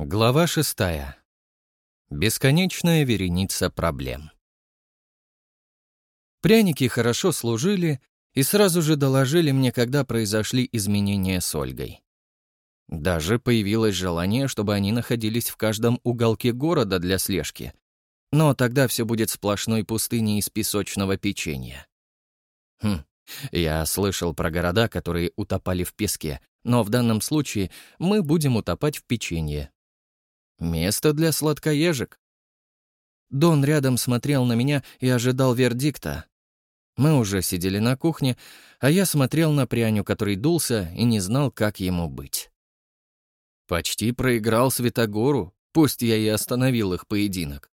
Глава шестая. Бесконечная вереница проблем. Пряники хорошо служили и сразу же доложили мне, когда произошли изменения с Ольгой. Даже появилось желание, чтобы они находились в каждом уголке города для слежки. Но тогда все будет сплошной пустыней из песочного печенья. Хм, я слышал про города, которые утопали в песке, но в данном случае мы будем утопать в печенье, Место для сладкоежек. Дон рядом смотрел на меня и ожидал вердикта. Мы уже сидели на кухне, а я смотрел на пряню, который дулся и не знал, как ему быть. Почти проиграл Святогору, пусть я и остановил их поединок.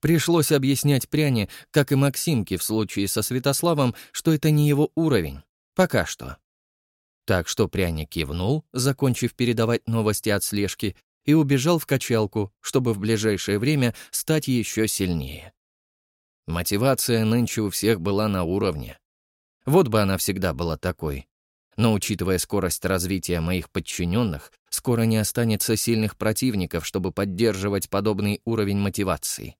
Пришлось объяснять пряне, как и Максимке в случае со Святославом, что это не его уровень. Пока что. Так что пряник кивнул, закончив передавать новости от слежки, и убежал в качалку, чтобы в ближайшее время стать еще сильнее. Мотивация нынче у всех была на уровне. Вот бы она всегда была такой. Но учитывая скорость развития моих подчиненных, скоро не останется сильных противников, чтобы поддерживать подобный уровень мотивации.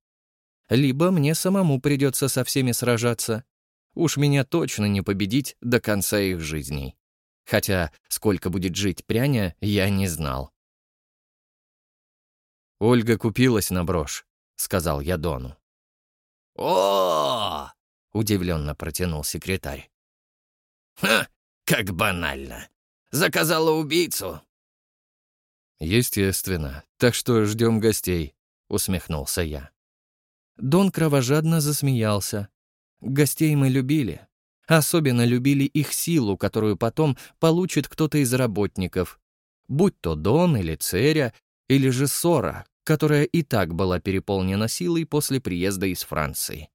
Либо мне самому придется со всеми сражаться. Уж меня точно не победить до конца их жизней. Хотя сколько будет жить пряня, я не знал. «Ольга купилась на брошь», — сказал я Дону. о удивленно протянул секретарь. «Ха, как банально. Заказала убийцу». «Естественно. Так что ждем гостей», — усмехнулся я. Дон кровожадно засмеялся. Гостей мы любили. Особенно любили их силу, которую потом получит кто-то из работников. Будь то Дон или Церя, или же Сора, которая и так была переполнена силой после приезда из Франции.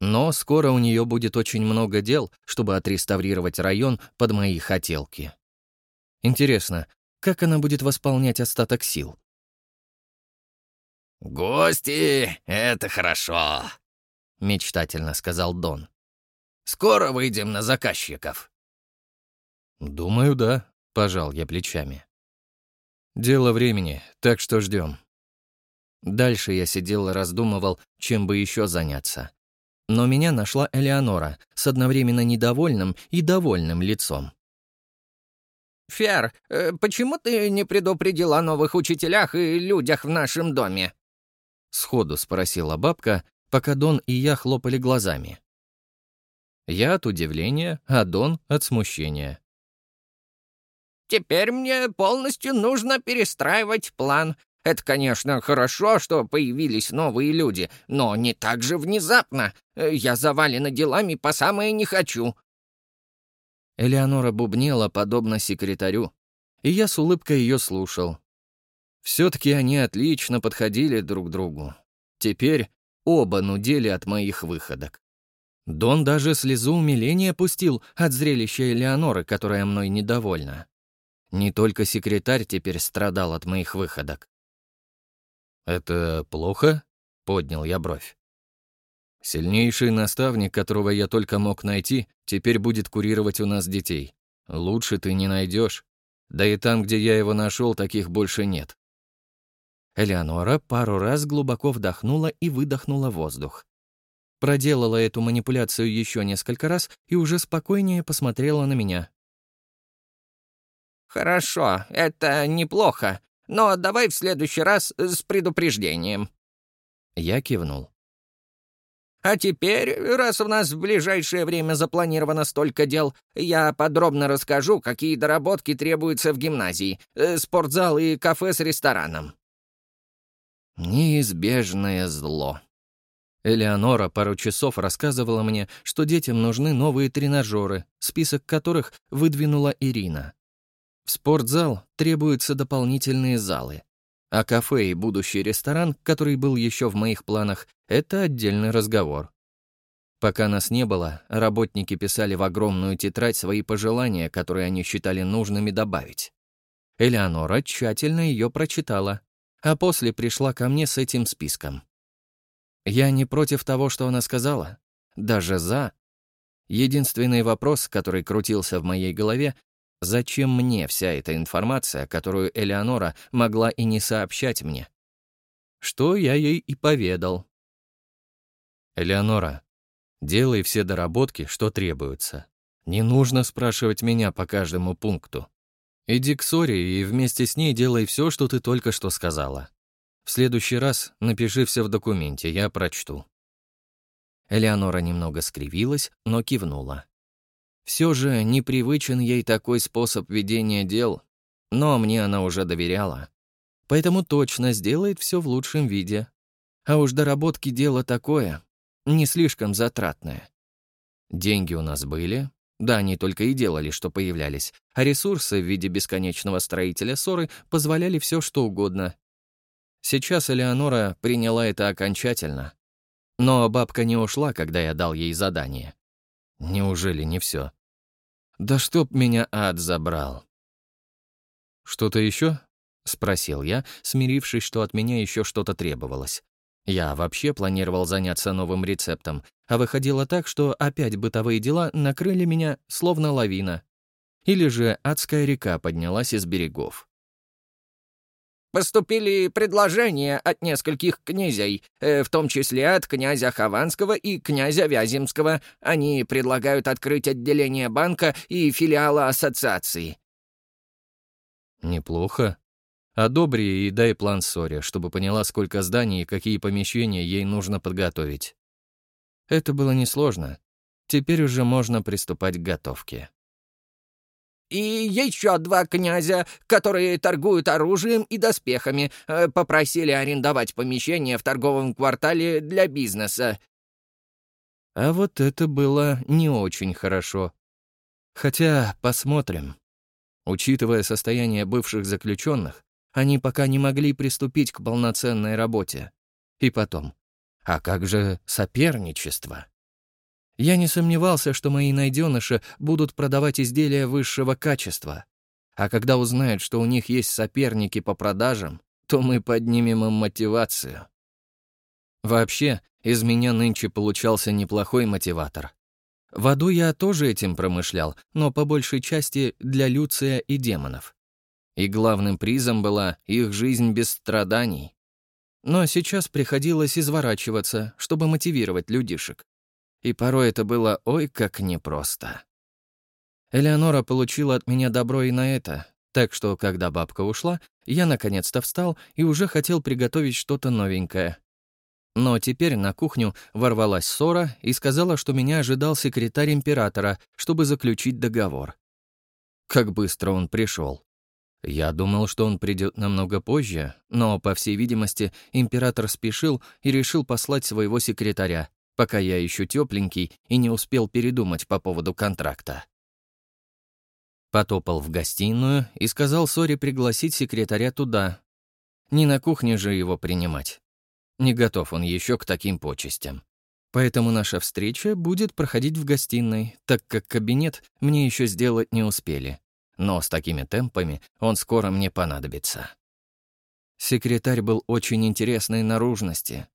Но скоро у нее будет очень много дел, чтобы отреставрировать район под мои хотелки. Интересно, как она будет восполнять остаток сил? «Гости — это хорошо», — мечтательно сказал Дон. «Скоро выйдем на заказчиков». «Думаю, да», — пожал я плечами. «Дело времени, так что ждем. Дальше я сидел и раздумывал, чем бы еще заняться. Но меня нашла Элеонора с одновременно недовольным и довольным лицом. «Фер, э, почему ты не предупредил о новых учителях и людях в нашем доме?» Сходу спросила бабка, пока Дон и я хлопали глазами. Я от удивления, а Дон от смущения. «Теперь мне полностью нужно перестраивать план. Это, конечно, хорошо, что появились новые люди, но не так же внезапно. Я завалена делами по самое не хочу». Элеонора бубнела, подобно секретарю, и я с улыбкой ее слушал. Все-таки они отлично подходили друг другу. Теперь оба нудели от моих выходок. Дон даже слезу умиления пустил от зрелища Элеоноры, которая мной недовольна. Не только секретарь теперь страдал от моих выходок. «Это плохо?» — поднял я бровь. «Сильнейший наставник, которого я только мог найти, теперь будет курировать у нас детей. Лучше ты не найдешь. Да и там, где я его нашел, таких больше нет». Элеонора пару раз глубоко вдохнула и выдохнула воздух. Проделала эту манипуляцию еще несколько раз и уже спокойнее посмотрела на меня. «Хорошо, это неплохо. Но давай в следующий раз с предупреждением». Я кивнул. «А теперь, раз у нас в ближайшее время запланировано столько дел, я подробно расскажу, какие доработки требуются в гимназии, э, спортзал и кафе с рестораном». Неизбежное зло. Элеонора пару часов рассказывала мне, что детям нужны новые тренажеры, список которых выдвинула Ирина. В спортзал требуются дополнительные залы. А кафе и будущий ресторан, который был еще в моих планах, это отдельный разговор. Пока нас не было, работники писали в огромную тетрадь свои пожелания, которые они считали нужными добавить. Элеонора тщательно ее прочитала, а после пришла ко мне с этим списком. Я не против того, что она сказала, даже за. Единственный вопрос, который крутился в моей голове, Зачем мне вся эта информация, которую Элеонора могла и не сообщать мне? Что я ей и поведал. «Элеонора, делай все доработки, что требуется. Не нужно спрашивать меня по каждому пункту. Иди к Соре и вместе с ней делай все, что ты только что сказала. В следующий раз напиши все в документе, я прочту». Элеонора немного скривилась, но кивнула. Все же непривычен ей такой способ ведения дел, но мне она уже доверяла. Поэтому точно сделает все в лучшем виде. А уж доработки дело такое, не слишком затратное. Деньги у нас были, да, они только и делали, что появлялись, а ресурсы в виде бесконечного строителя ссоры позволяли все, что угодно. Сейчас Элеонора приняла это окончательно. Но бабка не ушла, когда я дал ей задание. Неужели не все? Да чтоб меня ад забрал. Что-то еще? Спросил я, смирившись, что от меня еще что-то требовалось. Я вообще планировал заняться новым рецептом, а выходило так, что опять бытовые дела накрыли меня словно лавина. Или же адская река поднялась из берегов. Поступили предложения от нескольких князей, э, в том числе от князя Хованского и князя Вяземского. Они предлагают открыть отделение банка и филиала ассоциации. Неплохо. Одобри и дай план Соре, чтобы поняла, сколько зданий и какие помещения ей нужно подготовить. Это было несложно. Теперь уже можно приступать к готовке. И еще два князя, которые торгуют оружием и доспехами, э, попросили арендовать помещение в торговом квартале для бизнеса. А вот это было не очень хорошо. Хотя посмотрим. Учитывая состояние бывших заключенных, они пока не могли приступить к полноценной работе. И потом, а как же соперничество? Я не сомневался, что мои найденыши будут продавать изделия высшего качества. А когда узнают, что у них есть соперники по продажам, то мы поднимем им мотивацию. Вообще, из меня нынче получался неплохой мотиватор. В аду я тоже этим промышлял, но по большей части для Люция и демонов. И главным призом была их жизнь без страданий. Но сейчас приходилось изворачиваться, чтобы мотивировать людишек и порой это было ой как непросто. Элеонора получила от меня добро и на это, так что, когда бабка ушла, я наконец-то встал и уже хотел приготовить что-то новенькое. Но теперь на кухню ворвалась ссора и сказала, что меня ожидал секретарь императора, чтобы заключить договор. Как быстро он пришел. Я думал, что он придет намного позже, но, по всей видимости, император спешил и решил послать своего секретаря, пока я еще тепленький и не успел передумать по поводу контракта. Потопал в гостиную и сказал Соре пригласить секретаря туда. Не на кухне же его принимать. Не готов он еще к таким почестям. Поэтому наша встреча будет проходить в гостиной, так как кабинет мне еще сделать не успели. Но с такими темпами он скоро мне понадобится. Секретарь был очень интересной наружности.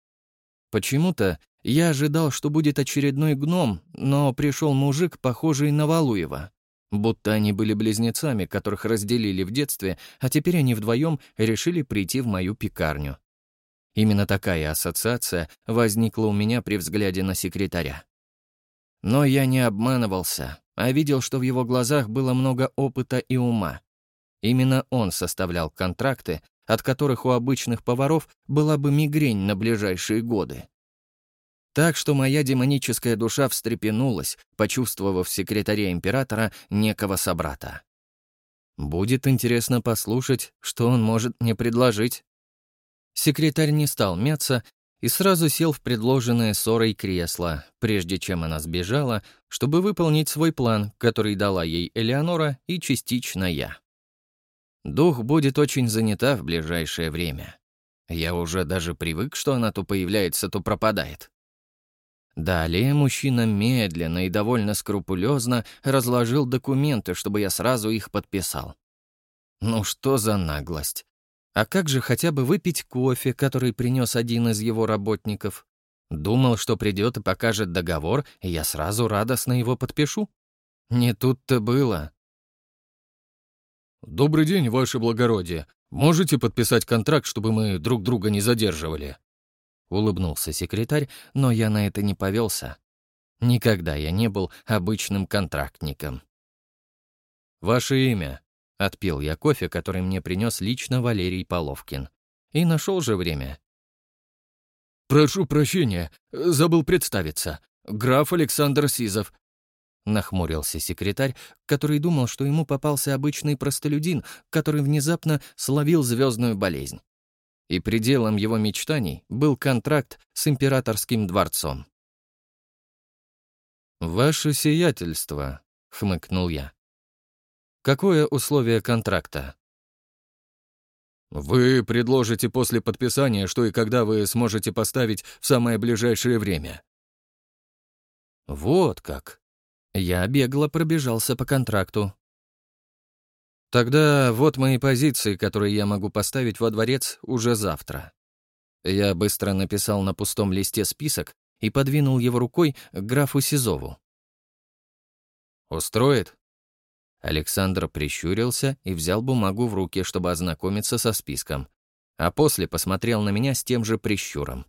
Почему-то я ожидал, что будет очередной гном, но пришел мужик, похожий на Валуева. Будто они были близнецами, которых разделили в детстве, а теперь они вдвоем решили прийти в мою пекарню. Именно такая ассоциация возникла у меня при взгляде на секретаря. Но я не обманывался, а видел, что в его глазах было много опыта и ума. Именно он составлял контракты, от которых у обычных поваров была бы мигрень на ближайшие годы. Так что моя демоническая душа встрепенулась, почувствовав секретаря императора некого собрата. Будет интересно послушать, что он может мне предложить. Секретарь не стал мяться и сразу сел в предложенное ссорой кресло, прежде чем она сбежала, чтобы выполнить свой план, который дала ей Элеонора и частично я. Дух будет очень занята в ближайшее время. Я уже даже привык, что она то появляется, то пропадает. Далее мужчина медленно и довольно скрупулезно разложил документы, чтобы я сразу их подписал. Ну что за наглость? А как же хотя бы выпить кофе, который принес один из его работников? Думал, что придет и покажет договор, и я сразу радостно его подпишу? Не тут-то было. «Добрый день, ваше благородие. Можете подписать контракт, чтобы мы друг друга не задерживали?» Улыбнулся секретарь, но я на это не повелся. Никогда я не был обычным контрактником. «Ваше имя?» — отпил я кофе, который мне принес лично Валерий Половкин. И нашел же время. «Прошу прощения, забыл представиться. Граф Александр Сизов». Нахмурился секретарь, который думал, что ему попался обычный простолюдин, который внезапно словил звездную болезнь. И пределом его мечтаний был контракт с императорским дворцом. «Ваше сиятельство», — хмыкнул я. «Какое условие контракта?» «Вы предложите после подписания, что и когда вы сможете поставить в самое ближайшее время». «Вот как». Я бегло пробежался по контракту. «Тогда вот мои позиции, которые я могу поставить во дворец уже завтра». Я быстро написал на пустом листе список и подвинул его рукой к графу Сизову. «Устроит?» Александр прищурился и взял бумагу в руки, чтобы ознакомиться со списком, а после посмотрел на меня с тем же прищуром.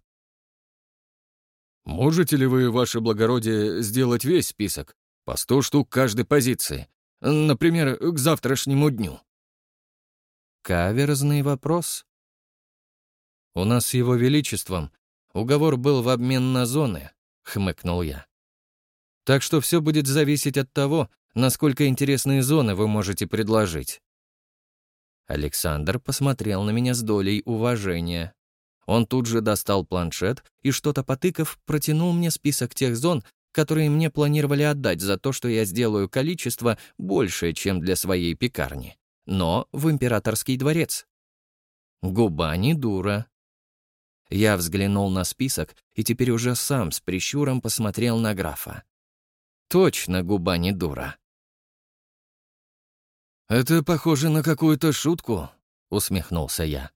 «Можете ли вы, ваше благородие, сделать весь список? По сто штук каждой позиции. Например, к завтрашнему дню?» Каверзный вопрос. «У нас с его величеством уговор был в обмен на зоны», — хмыкнул я. «Так что все будет зависеть от того, насколько интересные зоны вы можете предложить?» Александр посмотрел на меня с долей уважения. Он тут же достал планшет и, что-то потыкав, протянул мне список тех зон, которые мне планировали отдать за то, что я сделаю количество большее, чем для своей пекарни. Но в императорский дворец. Губа не дура. Я взглянул на список и теперь уже сам с прищуром посмотрел на графа. Точно губа не дура. «Это похоже на какую-то шутку», — усмехнулся я.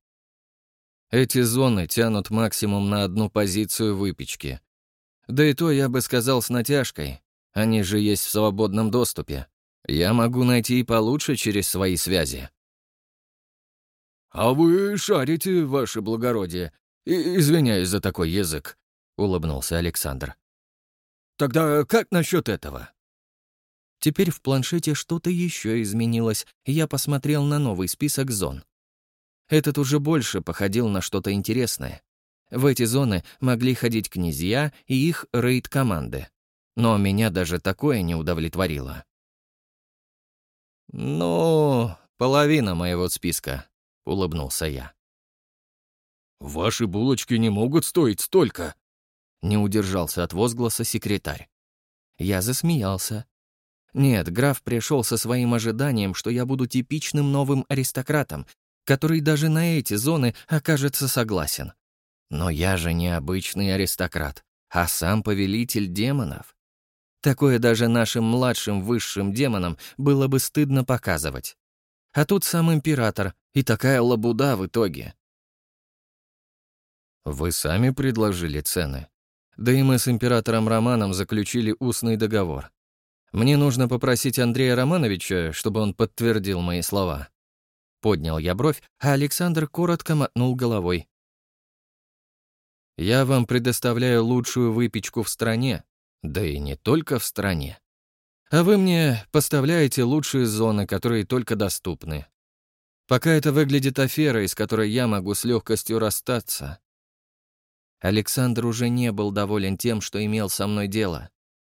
«Эти зоны тянут максимум на одну позицию выпечки. Да и то, я бы сказал, с натяжкой. Они же есть в свободном доступе. Я могу найти и получше через свои связи». «А вы шарите, ваше благородие. И извиняюсь за такой язык», — улыбнулся Александр. «Тогда как насчет этого?» Теперь в планшете что-то еще изменилось, и я посмотрел на новый список зон. Этот уже больше походил на что-то интересное. В эти зоны могли ходить князья и их рейд-команды. Но меня даже такое не удовлетворило. «Ну, половина моего списка», — улыбнулся я. «Ваши булочки не могут стоить столько», — не удержался от возгласа секретарь. Я засмеялся. Нет, граф пришел со своим ожиданием, что я буду типичным новым аристократом, который даже на эти зоны окажется согласен. Но я же не обычный аристократ, а сам повелитель демонов. Такое даже нашим младшим высшим демонам было бы стыдно показывать. А тут сам император, и такая лабуда в итоге. Вы сами предложили цены. Да и мы с императором Романом заключили устный договор. Мне нужно попросить Андрея Романовича, чтобы он подтвердил мои слова. Поднял я бровь, а Александр коротко мотнул головой. Я вам предоставляю лучшую выпечку в стране, да и не только в стране. А вы мне поставляете лучшие зоны, которые только доступны. Пока это выглядит аферой, с которой я могу с легкостью расстаться. Александр уже не был доволен тем, что имел со мной дело.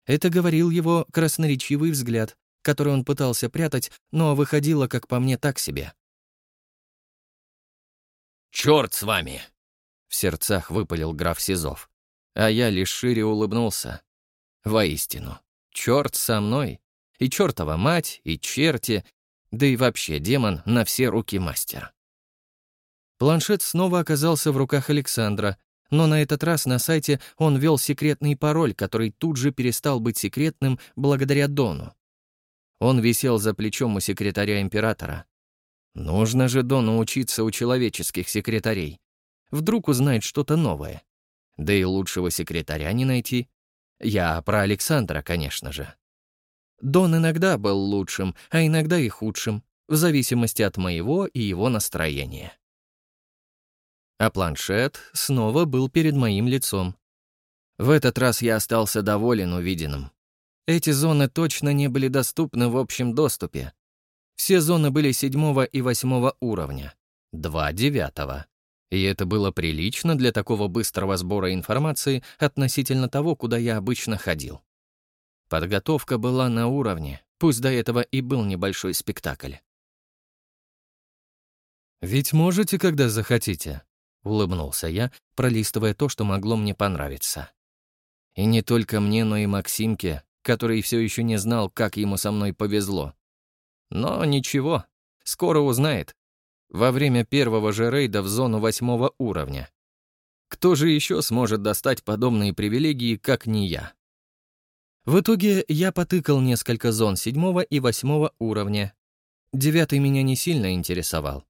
Это говорил его красноречивый взгляд, который он пытался прятать, но выходило, как по мне, так себе. «Черт с вами!» — в сердцах выпалил граф Сизов. А я лишь шире улыбнулся. Воистину, черт со мной. И чертова мать, и черти, да и вообще демон на все руки мастер. Планшет снова оказался в руках Александра, но на этот раз на сайте он ввел секретный пароль, который тут же перестал быть секретным благодаря Дону. Он висел за плечом у секретаря императора. Нужно же Дону учиться у человеческих секретарей. Вдруг узнает что-то новое. Да и лучшего секретаря не найти. Я про Александра, конечно же. Дон иногда был лучшим, а иногда и худшим. в зависимости от моего и его настроения. А планшет снова был перед моим лицом. В этот раз я остался доволен увиденным. Эти зоны точно не были доступны в общем доступе. Все зоны были седьмого и восьмого уровня, два девятого. И это было прилично для такого быстрого сбора информации относительно того, куда я обычно ходил. Подготовка была на уровне, пусть до этого и был небольшой спектакль. «Ведь можете, когда захотите», — улыбнулся я, пролистывая то, что могло мне понравиться. И не только мне, но и Максимке, который все еще не знал, как ему со мной повезло. Но ничего, скоро узнает. Во время первого же рейда в зону восьмого уровня. Кто же еще сможет достать подобные привилегии, как не я? В итоге я потыкал несколько зон седьмого и восьмого уровня. Девятый меня не сильно интересовал.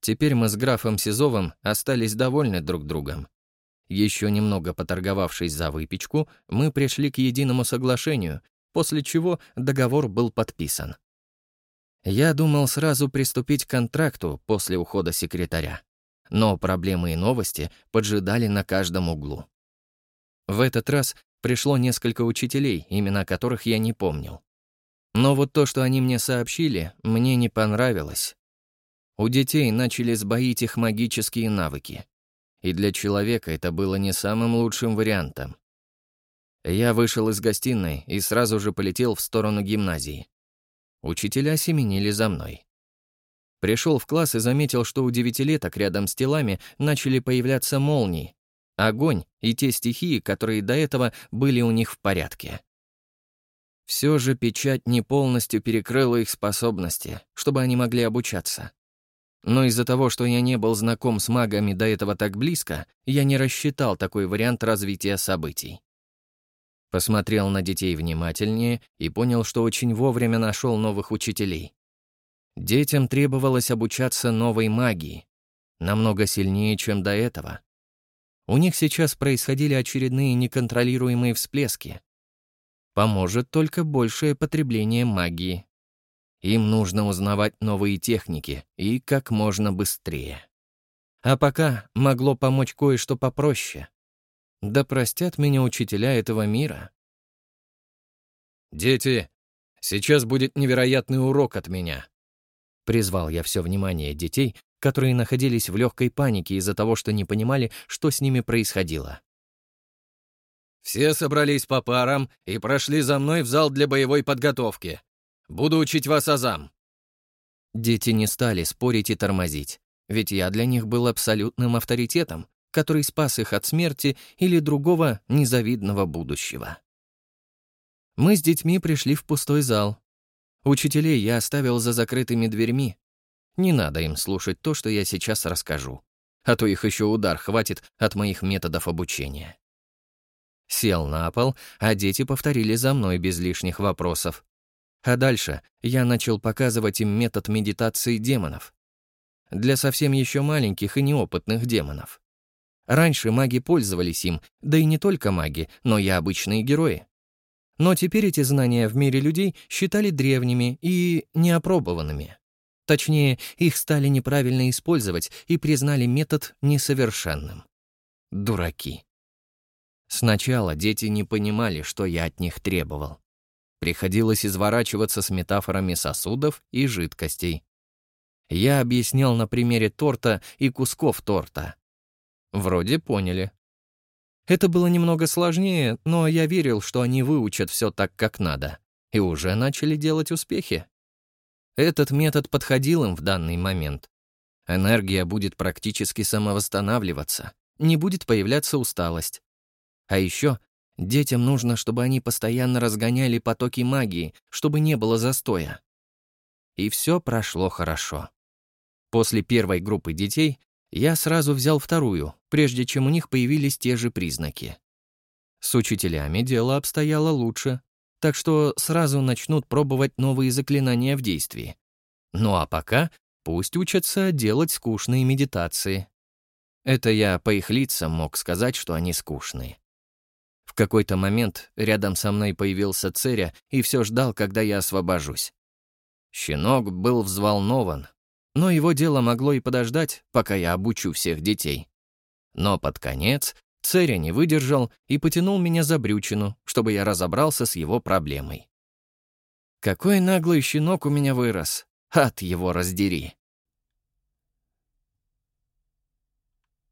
Теперь мы с графом Сизовым остались довольны друг другом. Еще немного поторговавшись за выпечку, мы пришли к единому соглашению, после чего договор был подписан. Я думал сразу приступить к контракту после ухода секретаря. Но проблемы и новости поджидали на каждом углу. В этот раз пришло несколько учителей, имена которых я не помнил. Но вот то, что они мне сообщили, мне не понравилось. У детей начали сбоить их магические навыки и для человека это было не самым лучшим вариантом. Я вышел из гостиной и сразу же полетел в сторону гимназии. Учителя семенили за мной. Пришел в класс и заметил, что у девятилеток рядом с телами начали появляться молнии, огонь и те стихии, которые до этого были у них в порядке. Все же печать не полностью перекрыла их способности, чтобы они могли обучаться. Но из-за того, что я не был знаком с магами до этого так близко, я не рассчитал такой вариант развития событий. Посмотрел на детей внимательнее и понял, что очень вовремя нашел новых учителей. Детям требовалось обучаться новой магии, намного сильнее, чем до этого. У них сейчас происходили очередные неконтролируемые всплески. Поможет только большее потребление магии. Им нужно узнавать новые техники и как можно быстрее. А пока могло помочь кое-что попроще. Да простят меня учителя этого мира. «Дети, сейчас будет невероятный урок от меня», — призвал я все внимание детей, которые находились в легкой панике из-за того, что не понимали, что с ними происходило. «Все собрались по парам и прошли за мной в зал для боевой подготовки. Буду учить вас азам». Дети не стали спорить и тормозить, ведь я для них был абсолютным авторитетом, который спас их от смерти или другого незавидного будущего. Мы с детьми пришли в пустой зал. Учителей я оставил за закрытыми дверьми. Не надо им слушать то, что я сейчас расскажу, а то их еще удар хватит от моих методов обучения. Сел на пол, а дети повторили за мной без лишних вопросов. А дальше я начал показывать им метод медитации демонов. Для совсем еще маленьких и неопытных демонов. Раньше маги пользовались им, да и не только маги, но и обычные герои. Но теперь эти знания в мире людей считали древними и неопробованными. Точнее, их стали неправильно использовать и признали метод несовершенным. Дураки. Сначала дети не понимали, что я от них требовал. Приходилось изворачиваться с метафорами сосудов и жидкостей. Я объяснял на примере торта и кусков торта. Вроде поняли. Это было немного сложнее, но я верил, что они выучат все так, как надо, и уже начали делать успехи. Этот метод подходил им в данный момент. Энергия будет практически самовосстанавливаться, не будет появляться усталость. А еще Детям нужно, чтобы они постоянно разгоняли потоки магии, чтобы не было застоя. И все прошло хорошо. После первой группы детей я сразу взял вторую, прежде чем у них появились те же признаки. С учителями дело обстояло лучше, так что сразу начнут пробовать новые заклинания в действии. Ну а пока пусть учатся делать скучные медитации. Это я по их лицам мог сказать, что они скучные. В какой-то момент рядом со мной появился Церя и все ждал, когда я освобожусь. Щенок был взволнован, но его дело могло и подождать, пока я обучу всех детей. Но под конец Церя не выдержал и потянул меня за брючину, чтобы я разобрался с его проблемой. Какой наглый щенок у меня вырос. От его раздери.